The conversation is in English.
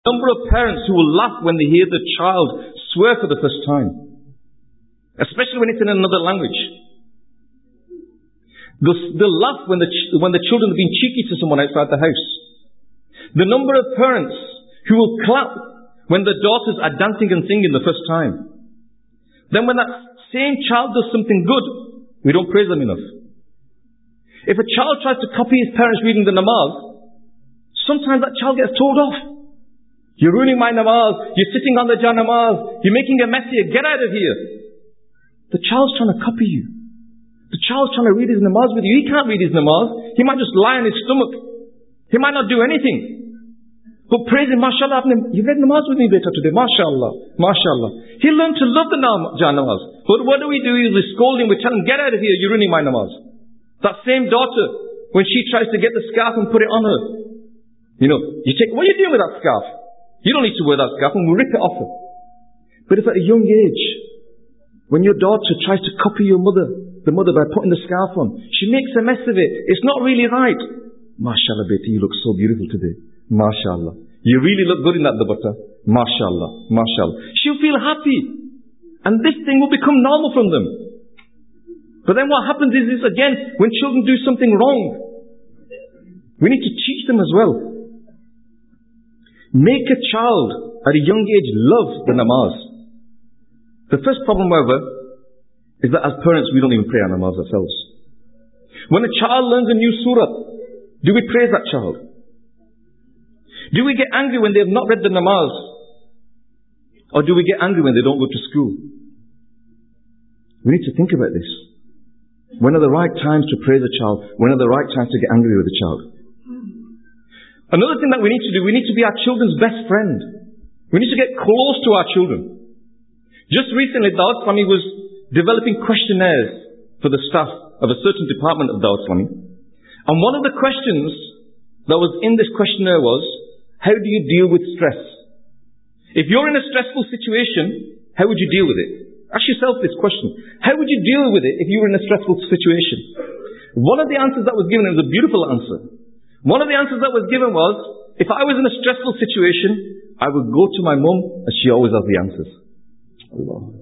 Number of parents who will laugh when they hear the child swear for the first time, especially when it's in another language. They'll laugh when the, when the children are being cheeky to someone outside the house. The number of parents who will clap when their daughters are dancing and singing the first time. Then when that same child does something good, we don't praise them enough. If a child tries to copy his parents reading the namaz, sometimes that child gets told off. You're ruining my namaz. You're sitting on the jah. You're making a mess here. Get out of here. The child's trying to copy you. The child's trying to read his namaz with you. He can't read his namaz. He might just lie on his stomach. He might not do anything. But praise him, mashallah, you read namaz with me better today, mashallah, mashallah. He learned to love the nam- But what do we do we scold him, we tell him, get out of here, you're ruining my namaz. That same daughter, when she tries to get the scarf and put it on her, you know, you take, what are you doing with that scarf? You don't need to wear that scarf and we'll rip it off her. But if at a young age, when your daughter tries to copy your mother, the mother by putting the scarf on, she makes a mess of it. It's not really right. MashaAllah, baby, you look so beautiful today. MashaAllah. You really look good in that dupatta. MashaAllah. MashaAllah. She'll feel happy. And this thing will become normal from them. But then what happens is this again, when children do something wrong, we need to teach them as well. Make a child at a young age love the namaz. The first problem, however, is that as parents we don't even pray our namaz ourselves. When a child learns a new surah, do we praise that child? Do we get angry when they have not read the namaz? Or do we get angry when they don't go to school? We need to think about this. When are the right times to praise a child? When are the right times to get angry with a child? Another thing that we need to do, we need to be our children's best friend. We need to get close to our children. Just recently, the Islami was developing questionnaires for the staff of a certain department of the Islami. And one of the questions that was in this questionnaire was, how do you deal with stress? If you're in a stressful situation, how would you deal with it? Ask yourself this question. How would you deal with it if you were in a stressful situation? One of the answers that was given was a beautiful answer. One of the answers that was given was, if I was in a stressful situation, I would go to my mum and she always has the answers. Allah.